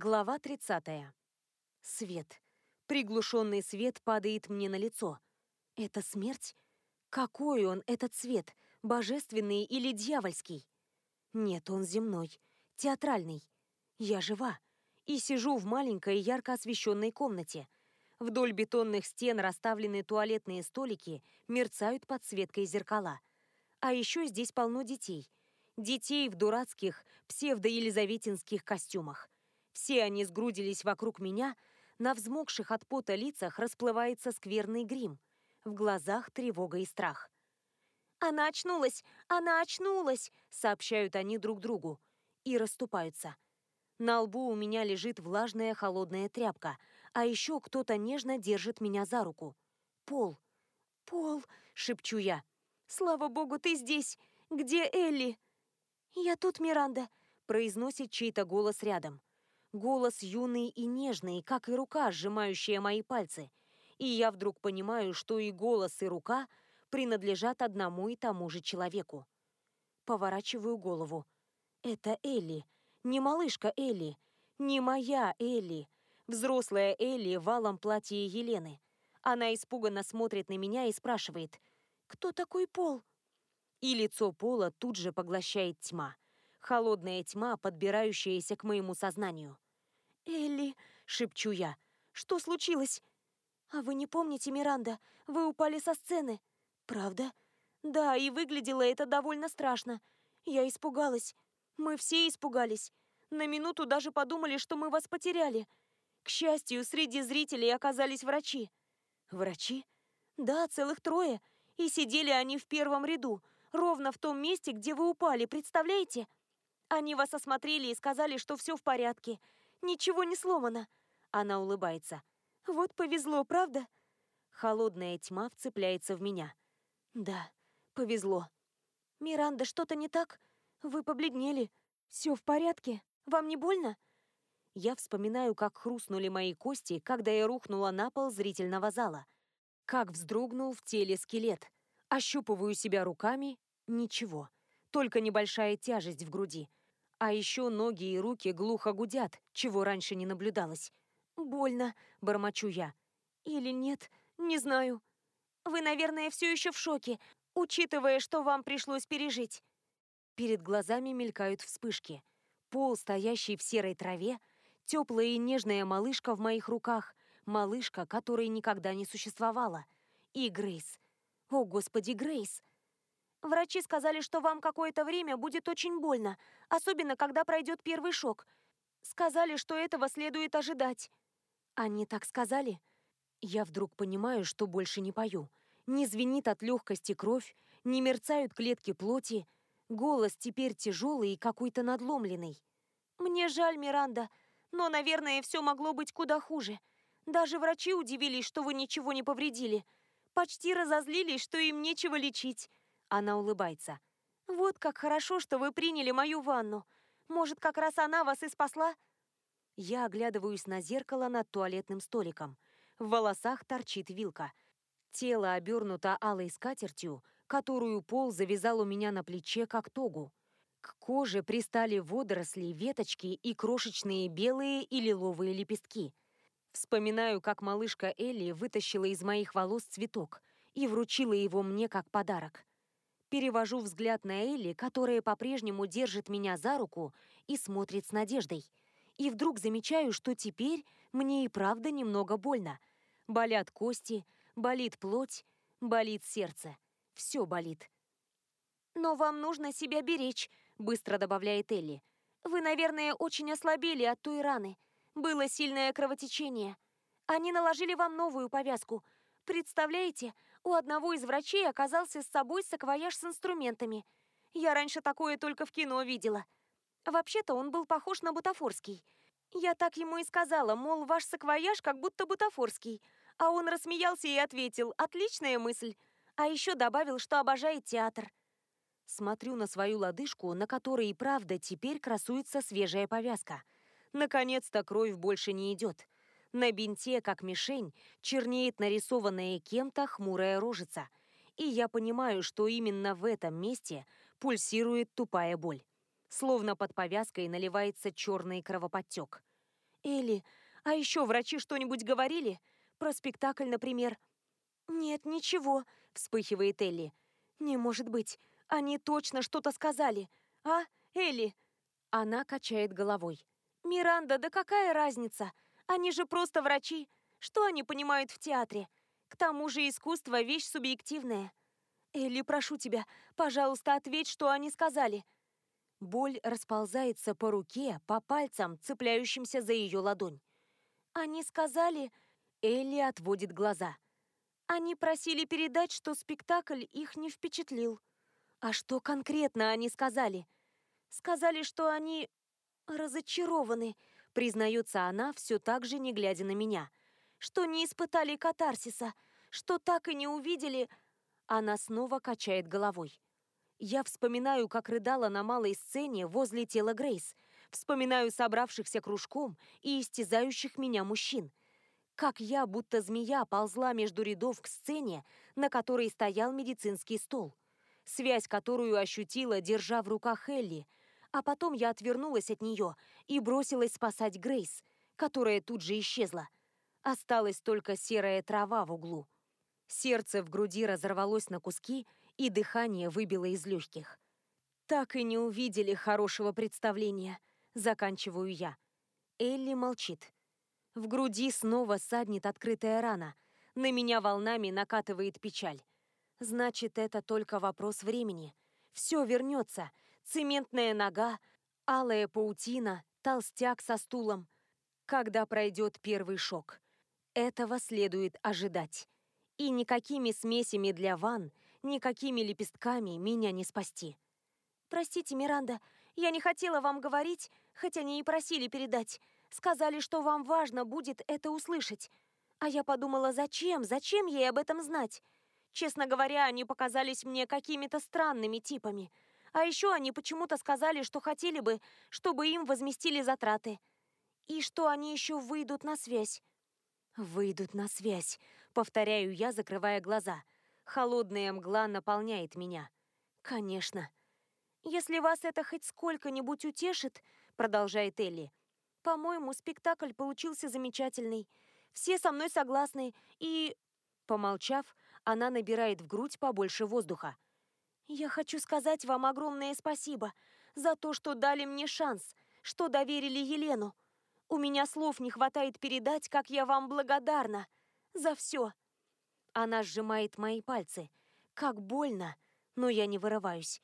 Глава 30. Свет. Приглушенный свет падает мне на лицо. Это смерть? Какой он, этот свет? Божественный или дьявольский? Нет, он земной, театральный. Я жива и сижу в маленькой ярко освещенной комнате. Вдоль бетонных стен расставлены туалетные столики, мерцают подсветкой зеркала. А еще здесь полно детей. Детей в дурацких псевдоелизаветинских костюмах. Все они сгрудились вокруг меня, на взмокших от пота лицах расплывается скверный грим. В глазах тревога и страх. «Она очнулась! Она очнулась!» — сообщают они друг другу. И расступаются. На лбу у меня лежит влажная холодная тряпка, а еще кто-то нежно держит меня за руку. «Пол! Пол!» — шепчу я. «Слава богу, ты здесь! Где Элли?» «Я тут, Миранда!» — произносит чей-то голос рядом. Голос юный и нежный, как и рука, сжимающая мои пальцы. И я вдруг понимаю, что и голос, и рука принадлежат одному и тому же человеку. Поворачиваю голову. Это Элли. Не малышка Элли. Не моя Элли. Взрослая Элли в валом платье Елены. Она испуганно смотрит на меня и спрашивает, «Кто такой Пол?» И лицо Пола тут же поглощает тьма холодная тьма, подбирающаяся к моему сознанию. «Элли», — шепчу я, — «что случилось?» «А вы не помните, Миранда, вы упали со сцены». «Правда?» «Да, и выглядело это довольно страшно. Я испугалась. Мы все испугались. На минуту даже подумали, что мы вас потеряли. К счастью, среди зрителей оказались врачи». «Врачи?» «Да, целых трое. И сидели они в первом ряду, ровно в том месте, где вы упали, представляете?» Они вас осмотрели и сказали, что все в порядке. Ничего не сломано. Она улыбается. Вот повезло, правда? Холодная тьма вцепляется в меня. Да, повезло. Миранда, что-то не так? Вы побледнели. Все в порядке? Вам не больно? Я вспоминаю, как хрустнули мои кости, когда я рухнула на пол зрительного зала. Как вздрогнул в теле скелет. Ощупываю себя руками. Ничего. Только небольшая тяжесть в груди. А еще ноги и руки глухо гудят, чего раньше не наблюдалось. «Больно», — бормочу я. «Или нет, не знаю. Вы, наверное, все еще в шоке, учитывая, что вам пришлось пережить». Перед глазами мелькают вспышки. Пол, стоящий в серой траве, теплая и нежная малышка в моих руках, малышка, которой никогда не существовало. И Грейс. О, господи, Грейс! Врачи сказали, что вам какое-то время будет очень больно, особенно когда пройдет первый шок. Сказали, что этого следует ожидать. Они так сказали? Я вдруг понимаю, что больше не пою. Не звенит от легкости кровь, не мерцают клетки плоти. Голос теперь тяжелый и какой-то надломленный. Мне жаль, Миранда, но, наверное, все могло быть куда хуже. Даже врачи удивились, что вы ничего не повредили. Почти разозлились, что им нечего лечить. Она улыбается. «Вот как хорошо, что вы приняли мою ванну. Может, как раз она вас и спасла?» Я оглядываюсь на зеркало над туалетным столиком. В волосах торчит вилка. Тело обернуто алой скатертью, которую Пол завязал у меня на плече, как тогу. К коже пристали водоросли, веточки и крошечные белые и лиловые лепестки. Вспоминаю, как малышка Элли вытащила из моих волос цветок и вручила его мне как подарок. Перевожу взгляд на Элли, которая по-прежнему держит меня за руку и смотрит с надеждой. И вдруг замечаю, что теперь мне и правда немного больно. Болят кости, болит плоть, болит сердце. Все болит. «Но вам нужно себя беречь», — быстро добавляет Элли. «Вы, наверное, очень ослабели от той раны. Было сильное кровотечение. Они наложили вам новую повязку. Представляете, у одного из врачей оказался с собой саквояж с инструментами. Я раньше такое только в кино видела. Вообще-то он был похож на бутафорский. Я так ему и сказала, мол, ваш саквояж как будто бутафорский. А он рассмеялся и ответил, отличная мысль. А еще добавил, что обожает театр. Смотрю на свою лодыжку, на которой и правда теперь красуется свежая повязка. Наконец-то кровь больше не идет. На бинте, как мишень, чернеет нарисованная кем-то хмурая рожица. И я понимаю, что именно в этом месте пульсирует тупая боль. Словно под повязкой наливается черный кровоподтек. Элли, а еще врачи что-нибудь говорили? Про спектакль, например?» «Нет, ничего», — вспыхивает Элли. «Не может быть. Они точно что-то сказали. А, Элли?» Она качает головой. «Миранда, да какая разница? Они же просто врачи. Что они понимают в театре? К тому же искусство — вещь субъективная. Элли, прошу тебя, пожалуйста, ответь, что они сказали». Боль расползается по руке, по пальцам, цепляющимся за ее ладонь. «Они сказали...» Элли отводит глаза. «Они просили передать, что спектакль их не впечатлил». «А что конкретно они сказали?» «Сказали, что они разочарованы», признается она, все так же не глядя на меня. «Что не испытали катарсиса, что так и не увидели...» Она снова качает головой. Я вспоминаю, как рыдала на малой сцене возле тела Грейс. Вспоминаю собравшихся кружком и истязающих меня мужчин. Как я, будто змея, ползла между рядов к сцене, на которой стоял медицинский стол. Связь, которую ощутила, держа в руках Элли. А потом я отвернулась от нее и бросилась спасать Грейс, которая тут же исчезла. Осталась только серая трава в углу. Сердце в груди разорвалось на куски, и дыхание выбило из легких. Так и не увидели хорошего представления, заканчиваю я. Элли молчит. В груди снова саднет открытая рана. На меня волнами накатывает печаль. Значит, это только вопрос времени. Все вернется. Цементная нога, алая паутина, толстяк со стулом. Когда пройдет первый шок. Этого следует ожидать. И никакими смесями для ванн никакими лепестками меня не спасти. «Простите, Миранда, я не хотела вам говорить, хотя они и просили передать. Сказали, что вам важно будет это услышать. А я подумала, зачем, зачем ей об этом знать? Честно говоря, они показались мне какими-то странными типами. А еще они почему-то сказали, что хотели бы, чтобы им возместили затраты. И что они еще выйдут на связь. «Выйдут на связь», — повторяю я, закрывая глаза — Холодная мгла наполняет меня. Конечно. Если вас это хоть сколько-нибудь утешит, продолжает Элли, по-моему, спектакль получился замечательный. Все со мной согласны и... Помолчав, она набирает в грудь побольше воздуха. «Я хочу сказать вам огромное спасибо за то, что дали мне шанс, что доверили Елену. У меня слов не хватает передать, как я вам благодарна за все». Она сжимает мои пальцы. Как больно, но я не вырываюсь.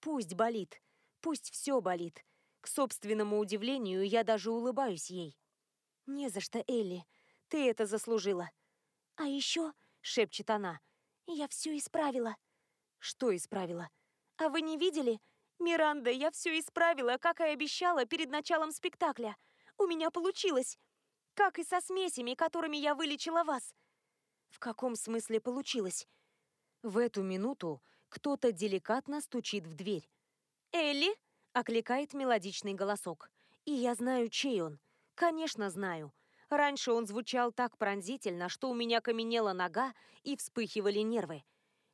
Пусть болит, пусть все болит. К собственному удивлению, я даже улыбаюсь ей. «Не за что, Элли, ты это заслужила». «А еще», — шепчет она, — «я все исправила». «Что исправила?» «А вы не видели? Миранда, я все исправила, как и обещала перед началом спектакля. У меня получилось. Как и со смесями, которыми я вылечила вас. В каком смысле получилось? В эту минуту кто-то деликатно стучит в дверь. «Элли!» — окликает мелодичный голосок. И я знаю, чей он. Конечно, знаю. Раньше он звучал так пронзительно, что у меня каменела нога и вспыхивали нервы.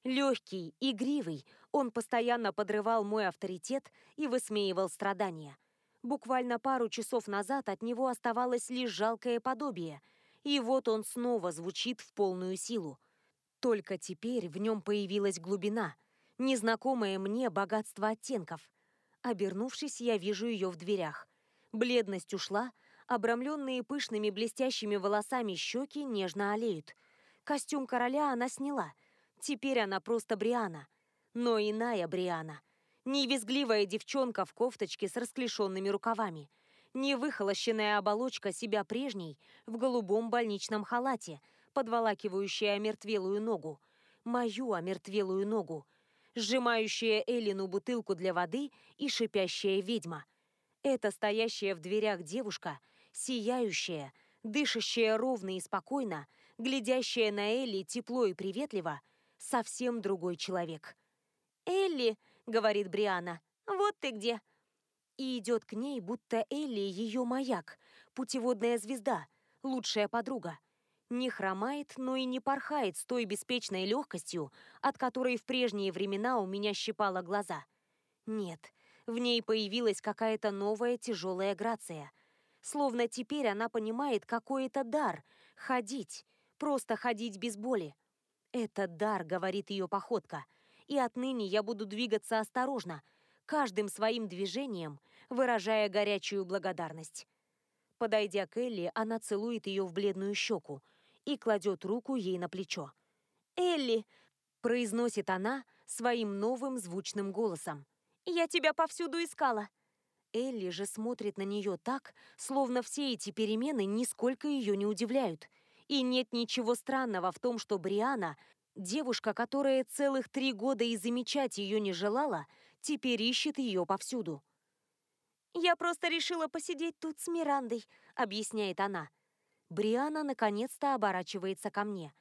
Легкий, игривый, он постоянно подрывал мой авторитет и высмеивал страдания. Буквально пару часов назад от него оставалось лишь жалкое подобие — и вот он снова звучит в полную силу. Только теперь в нем появилась глубина, незнакомое мне богатство оттенков. Обернувшись, я вижу ее в дверях. Бледность ушла, обрамленные пышными блестящими волосами щеки нежно олеют. Костюм короля она сняла. Теперь она просто Бриана. Но иная Бриана. Невизгливая девчонка в кофточке с расклешенными рукавами – не выхолощенная оболочка себя прежней в голубом больничном халате, подволакивающая омертвелую ногу, мою омертвелую ногу, сжимающая Эллину бутылку для воды и шипящая ведьма. Это стоящая в дверях девушка, сияющая, дышащая ровно и спокойно, глядящая на Элли тепло и приветливо, совсем другой человек. «Элли», — говорит Бриана, — «вот ты где и идет к ней, будто Элли ее маяк, путеводная звезда, лучшая подруга. Не хромает, но и не порхает с той беспечной легкостью, от которой в прежние времена у меня щипало глаза. Нет, в ней появилась какая-то новая тяжелая грация. Словно теперь она понимает, какой это дар — ходить, просто ходить без боли. «Это дар», — говорит ее походка, «и отныне я буду двигаться осторожно, каждым своим движением выражая горячую благодарность». Подойдя к Элли, она целует ее в бледную щеку и кладет руку ей на плечо. «Элли!» – произносит она своим новым звучным голосом. «Я тебя повсюду искала!» Элли же смотрит на нее так, словно все эти перемены нисколько ее не удивляют. И нет ничего странного в том, что Бриана, девушка, которая целых три года и замечать ее не желала, теперь ищет ее повсюду. «Я просто решила посидеть тут с Мирандой», — объясняет она. Бриана наконец-то оборачивается ко мне.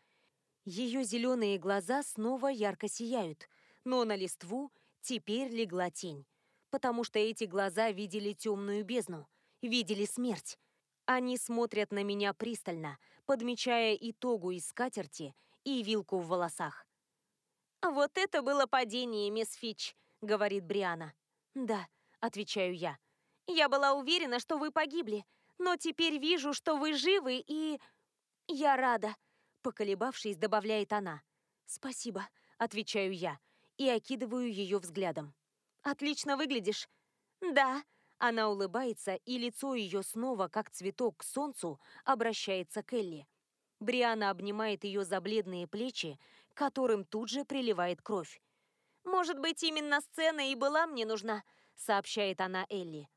Ее зеленые глаза снова ярко сияют, но на листву теперь легла тень, потому что эти глаза видели темную бездну, видели смерть. Они смотрят на меня пристально, подмечая и тогу из скатерти, и вилку в волосах. «Вот это было падение, мисс Фич», — говорит Бриана. «Да», — отвечаю я. Я была уверена, что вы погибли, но теперь вижу, что вы живы и... Я рада», — поколебавшись, добавляет она. «Спасибо», — отвечаю я и окидываю ее взглядом. «Отлично выглядишь». «Да», — она улыбается, и лицо ее снова, как цветок к солнцу, обращается к Элли. Бриана обнимает ее за бледные плечи, которым тут же приливает кровь. «Может быть, именно сцена и была мне нужна», — сообщает она Элли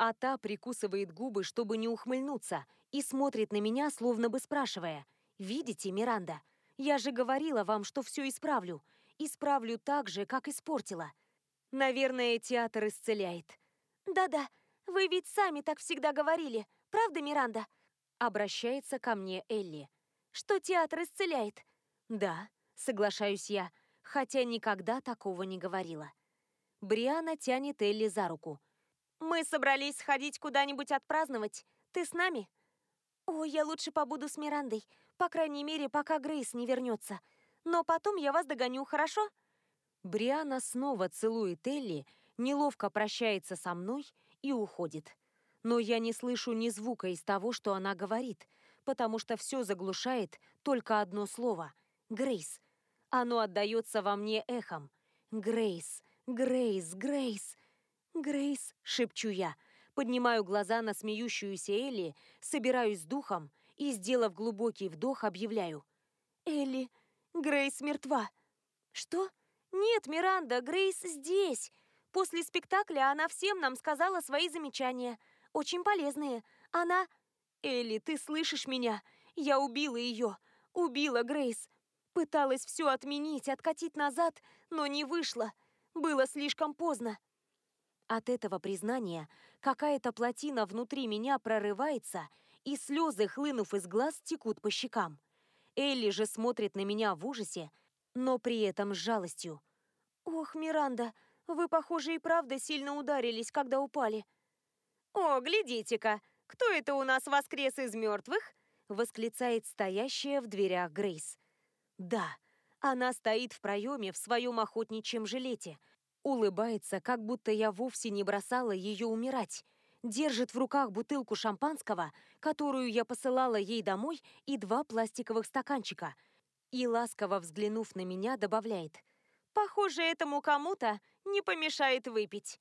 а та прикусывает губы, чтобы не ухмыльнуться, и смотрит на меня, словно бы спрашивая, «Видите, Миранда, я же говорила вам, что все исправлю. Исправлю так же, как испортила. Наверное, театр исцеляет». «Да-да, вы ведь сами так всегда говорили, правда, Миранда?» Обращается ко мне Элли. «Что театр исцеляет?» «Да», соглашаюсь я, хотя никогда такого не говорила. Бриана тянет Элли за руку – мы собрались сходить куда-нибудь отпраздновать. Ты с нами? О, я лучше побуду с Мирандой. По крайней мере, пока Грейс не вернется. Но потом я вас догоню, хорошо? Бриана снова целует Элли, неловко прощается со мной и уходит. Но я не слышу ни звука из того, что она говорит, потому что все заглушает только одно слово — Грейс. Оно отдается во мне эхом. Грейс, Грейс, Грейс. «Грейс», — шепчу я, поднимаю глаза на смеющуюся Элли, собираюсь с духом и, сделав глубокий вдох, объявляю. «Элли, Грейс мертва». «Что? Нет, Миранда, Грейс здесь. После спектакля она всем нам сказала свои замечания. Очень полезные. Она...» «Элли, ты слышишь меня? Я убила ее. Убила Грейс. Пыталась все отменить, откатить назад, но не вышло. Было слишком поздно. От этого признания какая-то плотина внутри меня прорывается, и слезы, хлынув из глаз, текут по щекам. Элли же смотрит на меня в ужасе, но при этом с жалостью. «Ох, Миранда, вы, похоже, и правда сильно ударились, когда упали». «О, глядите-ка, кто это у нас воскрес из мертвых?» восклицает стоящая в дверях Грейс. «Да, она стоит в проеме в своем охотничьем жилете, Улыбается, как будто я вовсе не бросала ее умирать. Держит в руках бутылку шампанского, которую я посылала ей домой, и два пластиковых стаканчика. И, ласково взглянув на меня, добавляет. «Похоже, этому кому-то не помешает выпить».